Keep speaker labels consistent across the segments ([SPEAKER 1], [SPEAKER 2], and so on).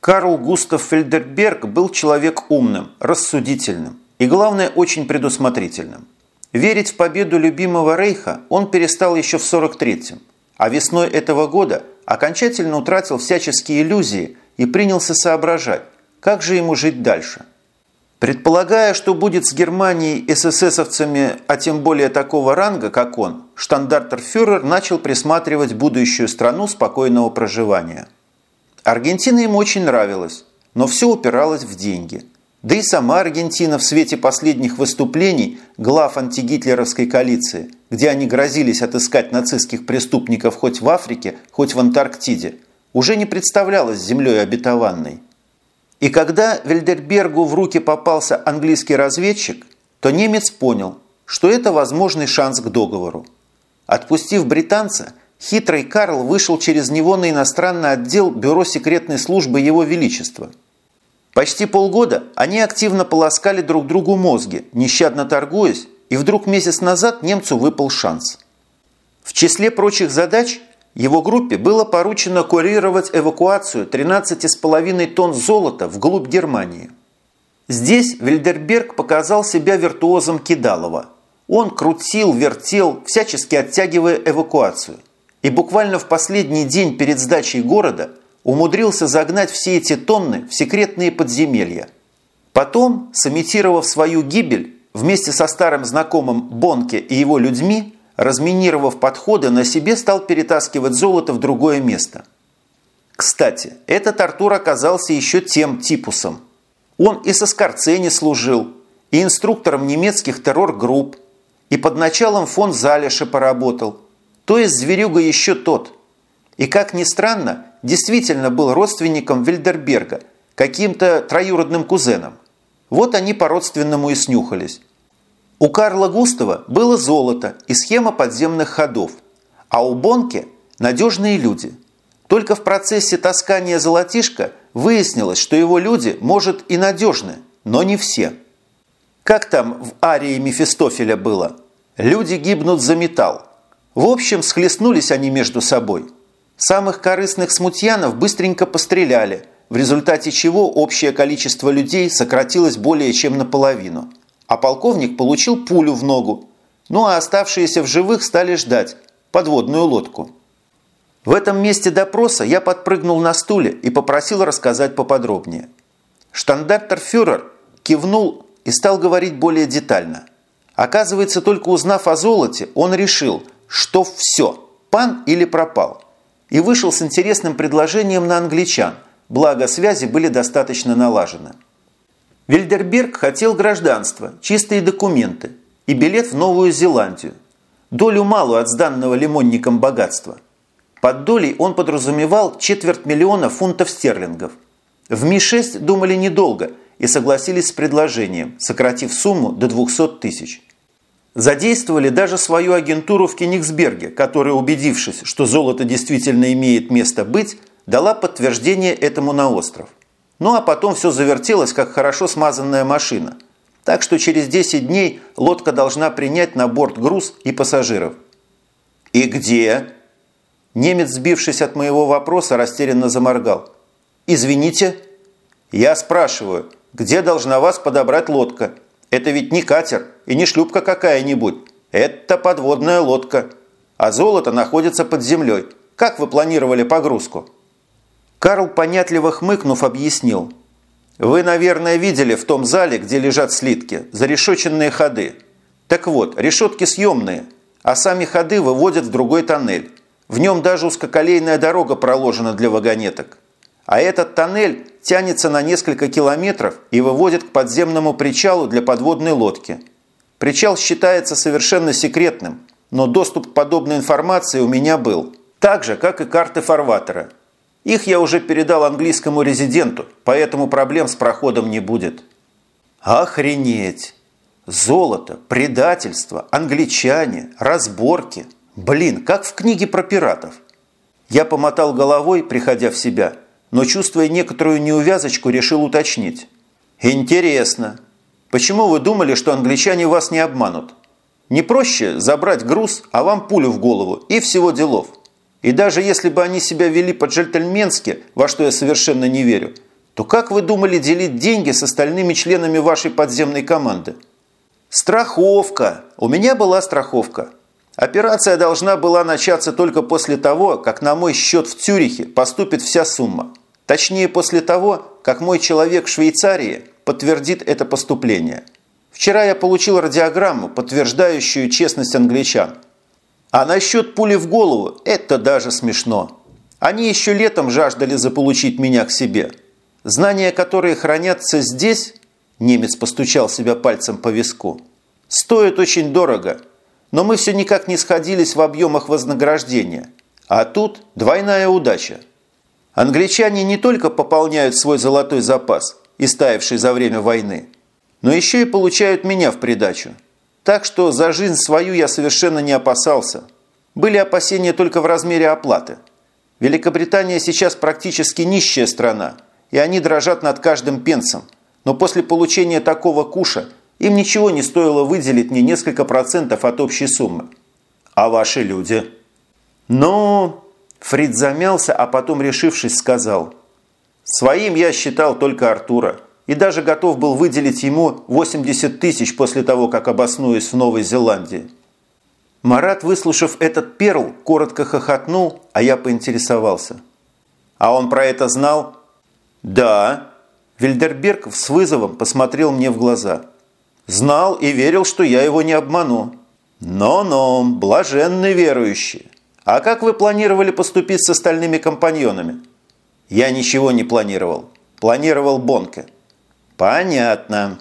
[SPEAKER 1] Карл Густав Фельдерберг был человек умным, рассудительным и, главное, очень предусмотрительным. Верить в победу любимого Рейха он перестал еще в 43-м, а весной этого года окончательно утратил всяческие иллюзии и принялся соображать, как же ему жить дальше. Предполагая, что будет с Германией эсэсэсовцами, а тем более такого ранга, как он, штандартер-фюрер начал присматривать будущую страну спокойного проживания – Аргентина ему очень нравилась, но все упиралось в деньги. Да и сама Аргентина в свете последних выступлений глав антигитлеровской коалиции, где они грозились отыскать нацистских преступников хоть в Африке, хоть в Антарктиде, уже не представлялась землей обетованной. И когда Вельдербергу в руки попался английский разведчик, то немец понял, что это возможный шанс к договору. Отпустив британца, Хитрый Карл вышел через него на иностранный отдел Бюро секретной службы Его Величества. Почти полгода они активно полоскали друг другу мозги, нещадно торгуясь, и вдруг месяц назад немцу выпал шанс. В числе прочих задач его группе было поручено курировать эвакуацию 13,5 тонн золота вглубь Германии. Здесь Вильдерберг показал себя виртуозом Кидалова. Он крутил, вертел, всячески оттягивая эвакуацию – и буквально в последний день перед сдачей города умудрился загнать все эти тонны в секретные подземелья. Потом, сымитировав свою гибель, вместе со старым знакомым Бонке и его людьми, разминировав подходы, на себе стал перетаскивать золото в другое место. Кстати, этот Артур оказался еще тем типусом. Он и со Скорцени служил, и инструктором немецких террор-групп, и под началом фон Залеша поработал – то есть зверюга еще тот. И, как ни странно, действительно был родственником Вильдерберга, каким-то троюродным кузеном. Вот они по-родственному и снюхались. У Карла Густава было золото и схема подземных ходов, а у Бонке – надежные люди. Только в процессе таскания золотишка выяснилось, что его люди, может, и надежны, но не все. Как там в арии Мефистофеля было? Люди гибнут за металл. В общем, схлестнулись они между собой. Самых корыстных смутьянов быстренько постреляли, в результате чего общее количество людей сократилось более чем наполовину. А полковник получил пулю в ногу. Ну а оставшиеся в живых стали ждать подводную лодку. В этом месте допроса я подпрыгнул на стуле и попросил рассказать поподробнее. Штандартер-фюрер кивнул и стал говорить более детально. Оказывается, только узнав о золоте, он решил – что все, пан или пропал. И вышел с интересным предложением на англичан, благо связи были достаточно налажены. Вильдерберг хотел гражданство, чистые документы и билет в Новую Зеландию. Долю малую от сданного лимонником богатства. Под долей он подразумевал четверть миллиона фунтов стерлингов. В Ми-6 думали недолго и согласились с предложением, сократив сумму до 200 тысяч. Задействовали даже свою агентуру в Кенигсберге, которая, убедившись, что золото действительно имеет место быть, дала подтверждение этому на остров. Ну а потом все завертелось, как хорошо смазанная машина. Так что через 10 дней лодка должна принять на борт груз и пассажиров. «И где?» Немец, сбившись от моего вопроса, растерянно заморгал. «Извините?» «Я спрашиваю, где должна вас подобрать лодка?» Это ведь не катер и не шлюпка какая-нибудь. Это подводная лодка. А золото находится под землей. Как вы планировали погрузку?» Карл, понятливо хмыкнув, объяснил. «Вы, наверное, видели в том зале, где лежат слитки, зарешоченные ходы. Так вот, решетки съемные, а сами ходы выводят в другой тоннель. В нем даже узкоколейная дорога проложена для вагонеток. А этот тоннель тянется на несколько километров и выводит к подземному причалу для подводной лодки. Причал считается совершенно секретным, но доступ к подобной информации у меня был. Так же, как и карты фарватера. Их я уже передал английскому резиденту, поэтому проблем с проходом не будет. Охренеть! Золото, предательство, англичане, разборки. Блин, как в книге про пиратов. Я помотал головой, приходя в себя – но, чувствуя некоторую неувязочку, решил уточнить. «Интересно. Почему вы думали, что англичане вас не обманут? Не проще забрать груз, а вам пулю в голову и всего делов. И даже если бы они себя вели по-джентльменски, во что я совершенно не верю, то как вы думали делить деньги с остальными членами вашей подземной команды? Страховка. У меня была страховка. Операция должна была начаться только после того, как на мой счет в Цюрихе поступит вся сумма. Точнее, после того, как мой человек в Швейцарии подтвердит это поступление. Вчера я получил радиограмму, подтверждающую честность англичан. А насчет пули в голову – это даже смешно. Они еще летом жаждали заполучить меня к себе. Знания, которые хранятся здесь, немец постучал себя пальцем по виску, стоят очень дорого, но мы все никак не сходились в объемах вознаграждения. А тут двойная удача – Англичане не только пополняют свой золотой запас, истаивший за время войны, но еще и получают меня в придачу. Так что за жизнь свою я совершенно не опасался. Были опасения только в размере оплаты. Великобритания сейчас практически нищая страна, и они дрожат над каждым пенсом. Но после получения такого куша им ничего не стоило выделить мне несколько процентов от общей суммы. А ваши люди? Ну, Фрид замялся, а потом, решившись, сказал. «Своим я считал только Артура и даже готов был выделить ему 80 тысяч после того, как обоснуюсь в Новой Зеландии». Марат, выслушав этот перл, коротко хохотнул, а я поинтересовался. «А он про это знал?» «Да». Вильдерберг с вызовом посмотрел мне в глаза. «Знал и верил, что я его не обману». «Но-но, блаженный верующий. А как вы планировали поступить с остальными компаньонами? Я ничего не планировал. Планировал Бонке. Понятно.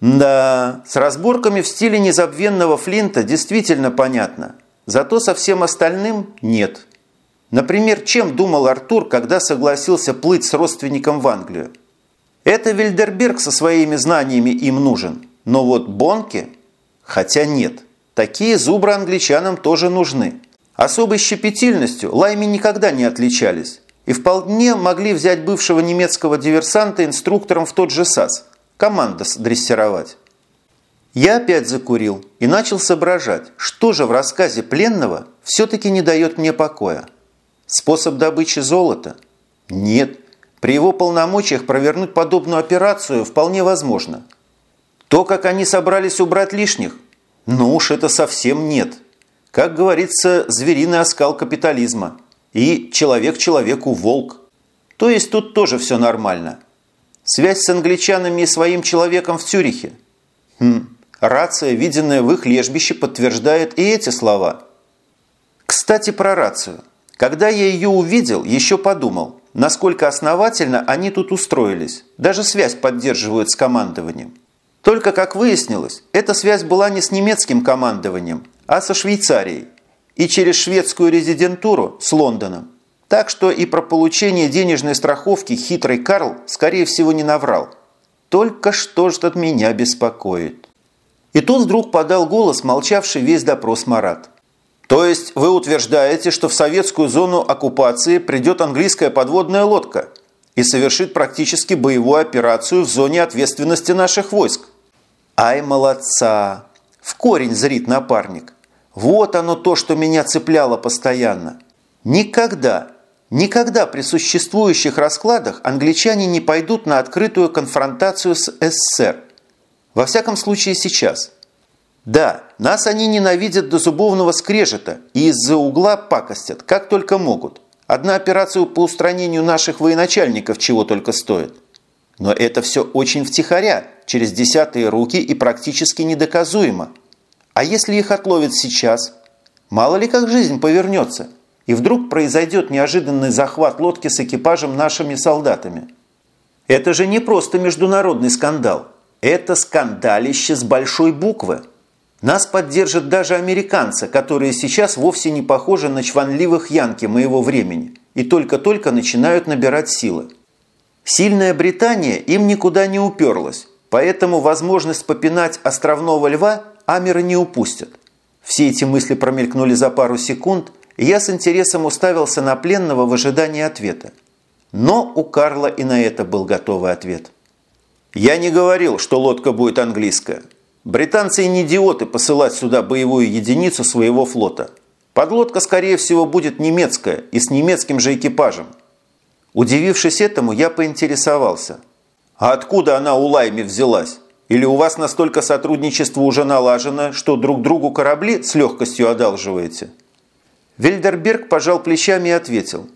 [SPEAKER 1] Да, с разборками в стиле незабвенного Флинта действительно понятно. Зато со всем остальным нет. Например, чем думал Артур, когда согласился плыть с родственником в Англию? Это Вильдерберг со своими знаниями им нужен. Но вот Бонке... Хотя нет, такие зубры англичанам тоже нужны. Особой щепетильностью лайми никогда не отличались и вполне могли взять бывшего немецкого диверсанта инструктором в тот же САС, командос дрессировать. Я опять закурил и начал соображать, что же в рассказе пленного все-таки не дает мне покоя. Способ добычи золота? Нет. При его полномочиях провернуть подобную операцию вполне возможно. То, как они собрались убрать лишних? Ну уж это совсем нет. Как говорится, звериный оскал капитализма. И человек человеку волк. То есть тут тоже все нормально. Связь с англичанами и своим человеком в Цюрихе. Хм, рация, виденная в их лежбище, подтверждает и эти слова. Кстати, про рацию. Когда я ее увидел, еще подумал, насколько основательно они тут устроились. Даже связь поддерживают с командованием. Только, как выяснилось, эта связь была не с немецким командованием, а со Швейцарией и через шведскую резидентуру с Лондоном. Так что и про получение денежной страховки хитрый Карл, скорее всего, не наврал. Только что ж от меня беспокоит. И тут вдруг подал голос, молчавший весь допрос Марат. То есть вы утверждаете, что в советскую зону оккупации придет английская подводная лодка и совершит практически боевую операцию в зоне ответственности наших войск? Ай, молодца! В корень зрит напарник. Вот оно то, что меня цепляло постоянно. Никогда, никогда при существующих раскладах англичане не пойдут на открытую конфронтацию с СССР. Во всяком случае сейчас. Да, нас они ненавидят до зубовного скрежета и из-за угла пакостят, как только могут. Одна операция по устранению наших военачальников чего только стоит. Но это все очень втихаря, через десятые руки и практически недоказуемо. А если их отловят сейчас? Мало ли как жизнь повернется, и вдруг произойдет неожиданный захват лодки с экипажем нашими солдатами. Это же не просто международный скандал. Это скандалище с большой буквы. Нас поддержат даже американцы, которые сейчас вовсе не похожи на чванливых янки моего времени и только-только начинают набирать силы. Сильная Британия им никуда не уперлась, поэтому возможность попинать островного льва Амеры не упустят. Все эти мысли промелькнули за пару секунд, и я с интересом уставился на пленного в ожидании ответа. Но у Карла и на это был готовый ответ. «Я не говорил, что лодка будет английская. Британцы не идиоты посылать сюда боевую единицу своего флота. Подлодка, скорее всего, будет немецкая и с немецким же экипажем». Удивившись этому, я поинтересовался. «А откуда она у Лайми взялась? Или у вас настолько сотрудничество уже налажено, что друг другу корабли с легкостью одалживаете?» Вильдерберг пожал плечами и ответил.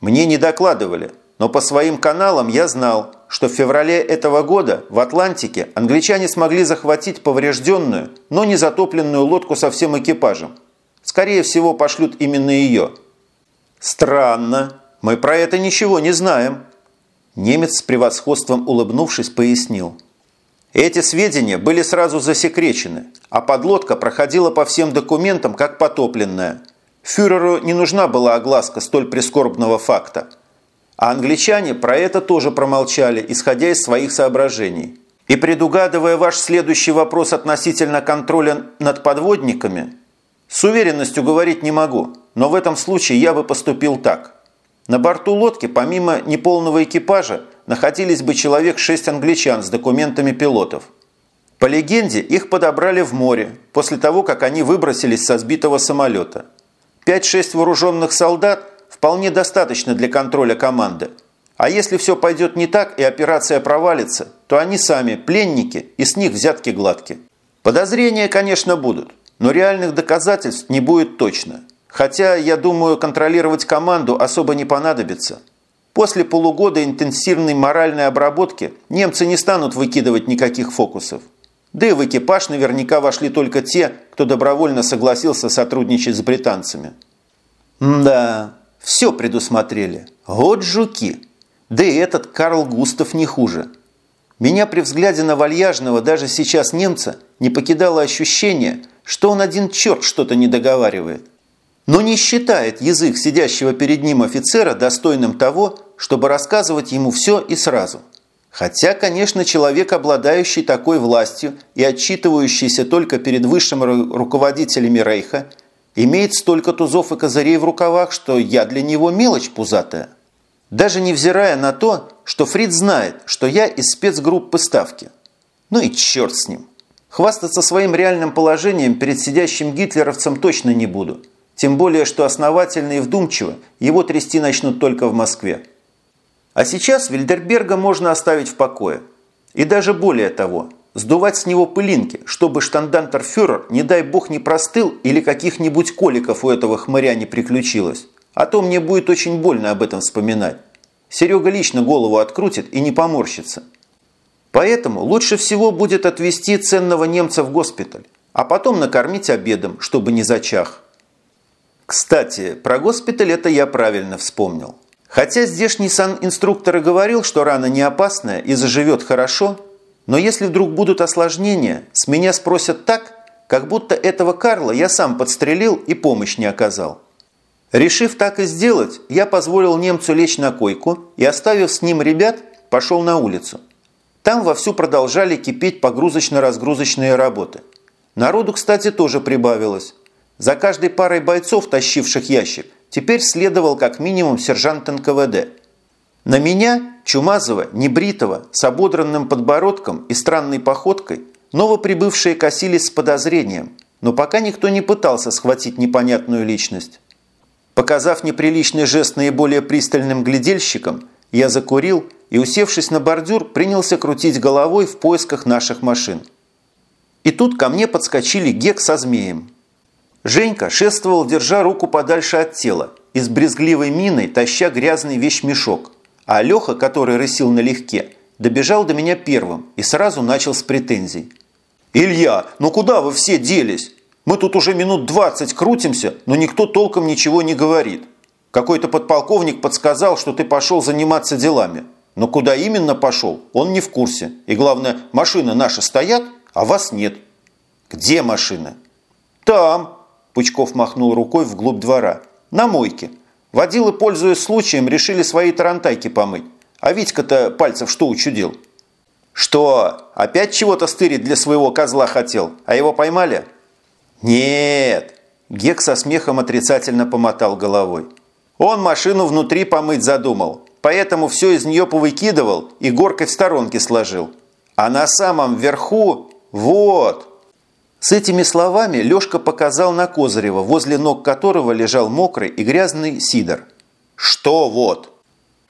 [SPEAKER 1] «Мне не докладывали, но по своим каналам я знал, что в феврале этого года в Атлантике англичане смогли захватить поврежденную, но не затопленную лодку со всем экипажем. Скорее всего, пошлют именно ее». «Странно», мы про это ничего не знаем». Немец с превосходством улыбнувшись пояснил. Эти сведения были сразу засекречены, а подлодка проходила по всем документам как потопленная. Фюреру не нужна была огласка столь прискорбного факта. А англичане про это тоже промолчали, исходя из своих соображений. И предугадывая ваш следующий вопрос относительно контроля над подводниками, с уверенностью говорить не могу, но в этом случае я бы поступил так – на борту лодки, помимо неполного экипажа, находились бы человек шесть англичан с документами пилотов. По легенде, их подобрали в море, после того, как они выбросились со сбитого самолета. 5-6 вооруженных солдат вполне достаточно для контроля команды. А если все пойдет не так и операция провалится, то они сами пленники и с них взятки гладки. Подозрения, конечно, будут, но реальных доказательств не будет точно – Хотя, я думаю, контролировать команду особо не понадобится. После полугода интенсивной моральной обработки немцы не станут выкидывать никаких фокусов. Да и в экипаж наверняка вошли только те, кто добровольно согласился сотрудничать с британцами. да, все предусмотрели. Вот жуки. Да и этот Карл Густав не хуже. Меня при взгляде на вальяжного даже сейчас немца не покидало ощущение, что он один черт что-то не договаривает но не считает язык сидящего перед ним офицера достойным того, чтобы рассказывать ему все и сразу. Хотя, конечно, человек, обладающий такой властью и отчитывающийся только перед высшими руководителями Рейха, имеет столько тузов и козырей в рукавах, что я для него мелочь пузатая. Даже невзирая на то, что Фрид знает, что я из спецгруппы Ставки. Ну и черт с ним. Хвастаться своим реальным положением перед сидящим гитлеровцем точно не буду – тем более, что основательно и вдумчиво его трясти начнут только в Москве. А сейчас Вильдерберга можно оставить в покое. И даже более того, сдувать с него пылинки, чтобы штандантерфюрер, не дай бог, не простыл или каких-нибудь коликов у этого хмыря не приключилось. А то мне будет очень больно об этом вспоминать. Серега лично голову открутит и не поморщится. Поэтому лучше всего будет отвезти ценного немца в госпиталь, а потом накормить обедом, чтобы не зачах. Кстати, про госпиталь это я правильно вспомнил. Хотя здешний сан-инструктор и говорил, что рана не опасная и заживет хорошо, но если вдруг будут осложнения, с меня спросят так, как будто этого Карла я сам подстрелил и помощь не оказал. Решив так и сделать, я позволил немцу лечь на койку и, оставив с ним ребят, пошел на улицу. Там вовсю продолжали кипеть погрузочно-разгрузочные работы. Народу, кстати, тоже прибавилось. За каждой парой бойцов, тащивших ящик, теперь следовал как минимум сержант НКВД. На меня, Чумазова, небритого, с ободранным подбородком и странной походкой, новоприбывшие косились с подозрением, но пока никто не пытался схватить непонятную личность. Показав неприличный жест наиболее пристальным глядельщикам, я закурил и, усевшись на бордюр, принялся крутить головой в поисках наших машин. И тут ко мне подскочили Гек со змеем. Женька шествовал, держа руку подальше от тела и с брезгливой миной таща грязный вещмешок, а Леха, который рысил налегке, добежал до меня первым и сразу начал с претензий. «Илья, ну куда вы все делись? Мы тут уже минут двадцать крутимся, но никто толком ничего не говорит. Какой-то подполковник подсказал, что ты пошел заниматься делами. Но куда именно пошел, он не в курсе. И главное, машины наши стоят, а вас нет». «Где машины?» «Там», Пучков махнул рукой вглубь двора. «На мойке. Водилы, пользуясь случаем, решили свои тарантайки помыть. А Витька-то пальцев что учудил?» «Что, опять чего-то стырить для своего козла хотел, а его поймали?» «Нет!» Гек со смехом отрицательно помотал головой. «Он машину внутри помыть задумал, поэтому все из нее повыкидывал и горкой в сторонке сложил. А на самом верху... Вот!» С этими словами Лёшка показал на Козырева, возле ног которого лежал мокрый и грязный сидор. «Что вот?»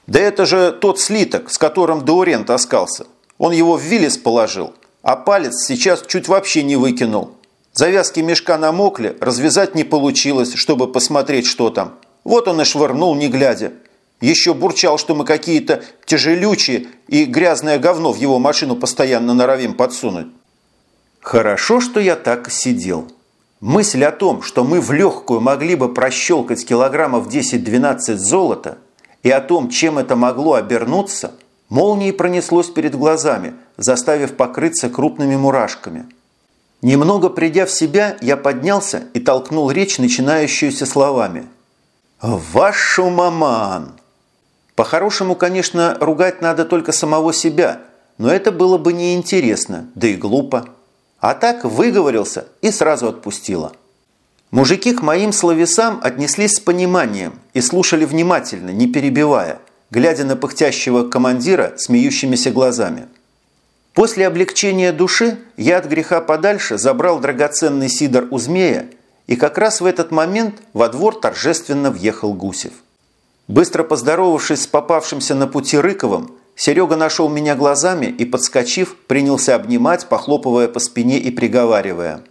[SPEAKER 1] Да это же тот слиток, с которым Даурен таскался. Он его в Виллис положил, а палец сейчас чуть вообще не выкинул. Завязки мешка намокли, развязать не получилось, чтобы посмотреть, что там. Вот он и швырнул, не глядя. Еще бурчал, что мы какие-то тяжелючие и грязное говно в его машину постоянно норовим подсунуть. Хорошо, что я так сидел. Мысль о том, что мы в легкую могли бы прощелкать килограммов 10-12 золота, и о том, чем это могло обернуться, молнией пронеслось перед глазами, заставив покрыться крупными мурашками. Немного придя в себя, я поднялся и толкнул речь, начинающуюся словами. «Вашу маман!» По-хорошему, конечно, ругать надо только самого себя, но это было бы неинтересно, да и глупо. А так выговорился и сразу отпустила. Мужики к моим словесам отнеслись с пониманием и слушали внимательно, не перебивая, глядя на пыхтящего командира смеющимися глазами. После облегчения души я от греха подальше забрал драгоценный сидор у змея, и как раз в этот момент во двор торжественно въехал Гусев. Быстро поздоровавшись с попавшимся на пути Рыковым, Серега нашел меня глазами и, подскочив, принялся обнимать, похлопывая по спине и приговаривая.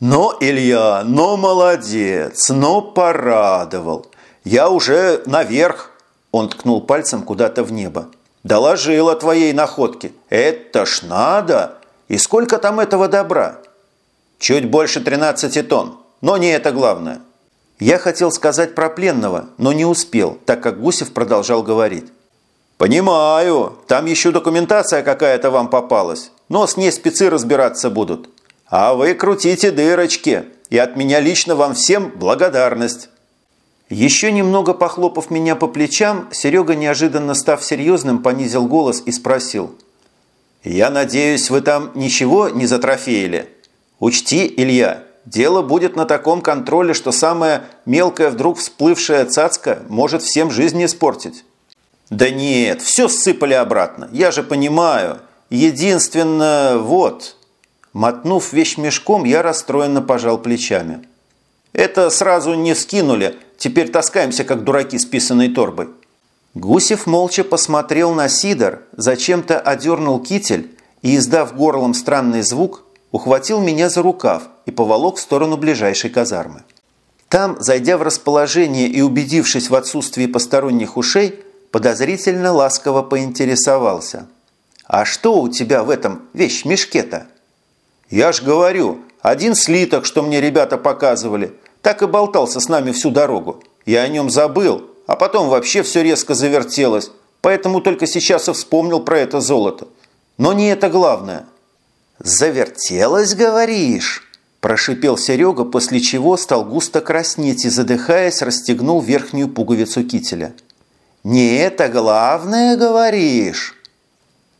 [SPEAKER 1] «Но, Илья, но молодец, но порадовал. Я уже наверх!» Он ткнул пальцем куда-то в небо. «Доложил о твоей находке. Это ж надо! И сколько там этого добра?» «Чуть больше 13 тонн, но не это главное». Я хотел сказать про пленного, но не успел, так как Гусев продолжал говорить. «Понимаю, там еще документация какая-то вам попалась, но с ней спецы разбираться будут. А вы крутите дырочки, и от меня лично вам всем благодарность». Еще немного похлопав меня по плечам, Серега, неожиданно став серьезным, понизил голос и спросил. «Я надеюсь, вы там ничего не затрофеили? Учти, Илья, дело будет на таком контроле, что самая мелкая вдруг всплывшая цацка может всем жизнь испортить». «Да нет, все сыпали обратно, я же понимаю. Единственно, вот...» Мотнув вещь мешком, я расстроенно пожал плечами. «Это сразу не скинули, теперь таскаемся, как дураки с писаной торбой». Гусев молча посмотрел на Сидор, зачем-то одернул китель и, издав горлом странный звук, ухватил меня за рукав и поволок в сторону ближайшей казармы. Там, зайдя в расположение и убедившись в отсутствии посторонних ушей, подозрительно ласково поинтересовался. «А что у тебя в этом вещь-мешке-то?» «Я ж говорю, один слиток, что мне ребята показывали, так и болтался с нами всю дорогу. Я о нем забыл, а потом вообще все резко завертелось, поэтому только сейчас и вспомнил про это золото. Но не это главное». «Завертелось, говоришь?» Прошипел Серега, после чего стал густо краснеть и, задыхаясь, расстегнул верхнюю пуговицу кителя. «Не это главное, говоришь?»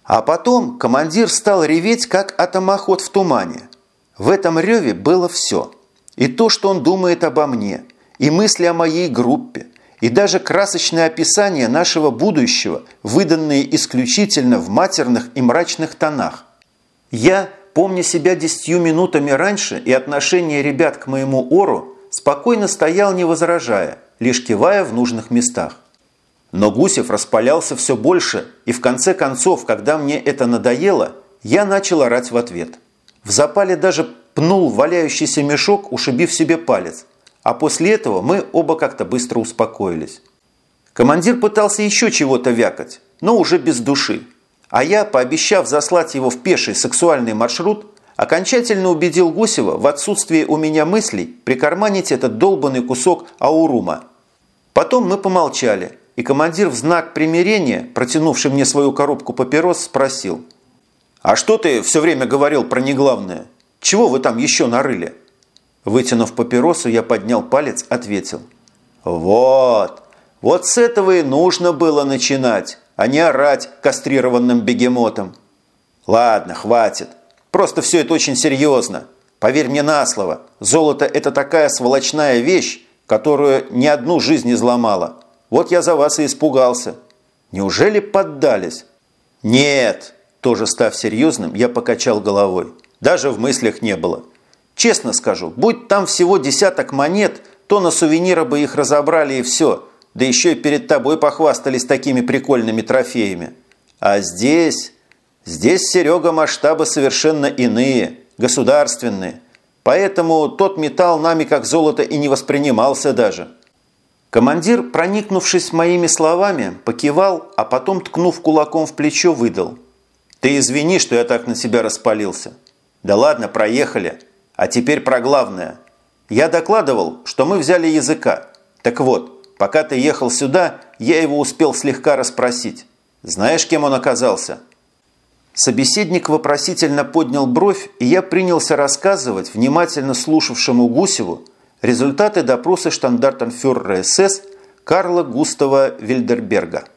[SPEAKER 1] А потом командир стал реветь, как атомоход в тумане. В этом реве было все. И то, что он думает обо мне, и мысли о моей группе, и даже красочное описание нашего будущего, выданные исключительно в матерных и мрачных тонах. Я, помня себя десятью минутами раньше и отношение ребят к моему ору, спокойно стоял, не возражая, лишь кивая в нужных местах. Но Гусев распалялся все больше, и в конце концов, когда мне это надоело, я начал орать в ответ. В запале даже пнул валяющийся мешок, ушибив себе палец. А после этого мы оба как-то быстро успокоились. Командир пытался еще чего-то вякать, но уже без души. А я, пообещав заслать его в пеший сексуальный маршрут, окончательно убедил Гусева в отсутствии у меня мыслей прикарманить этот долбанный кусок аурума. Потом мы помолчали – и командир в знак примирения, протянувший мне свою коробку папирос, спросил. «А что ты все время говорил про неглавное? Чего вы там еще нарыли?» Вытянув папиросу, я поднял палец, ответил. «Вот, вот с этого и нужно было начинать, а не орать кастрированным бегемотом. Ладно, хватит. Просто все это очень серьезно. Поверь мне на слово, золото – это такая сволочная вещь, которую ни одну жизнь изломала. Вот я за вас и испугался. Неужели поддались? Нет, тоже став серьезным, я покачал головой. Даже в мыслях не было. Честно скажу, будь там всего десяток монет, то на сувенира бы их разобрали и все. да еще и перед тобой похвастались такими прикольными трофеями. А здесь... Здесь, Серега, масштабы совершенно иные, государственные. Поэтому тот металл нами как золото и не воспринимался даже. Командир, проникнувшись моими словами, покивал, а потом, ткнув кулаком в плечо, выдал. «Ты извини, что я так на себя распалился. Да ладно, проехали. А теперь про главное. Я докладывал, что мы взяли языка. Так вот, пока ты ехал сюда, я его успел слегка расспросить. Знаешь, кем он оказался?» Собеседник вопросительно поднял бровь, и я принялся рассказывать внимательно слушавшему Гусеву результаты допроса штандартенфюрера СС Карла Густава Вильдерберга –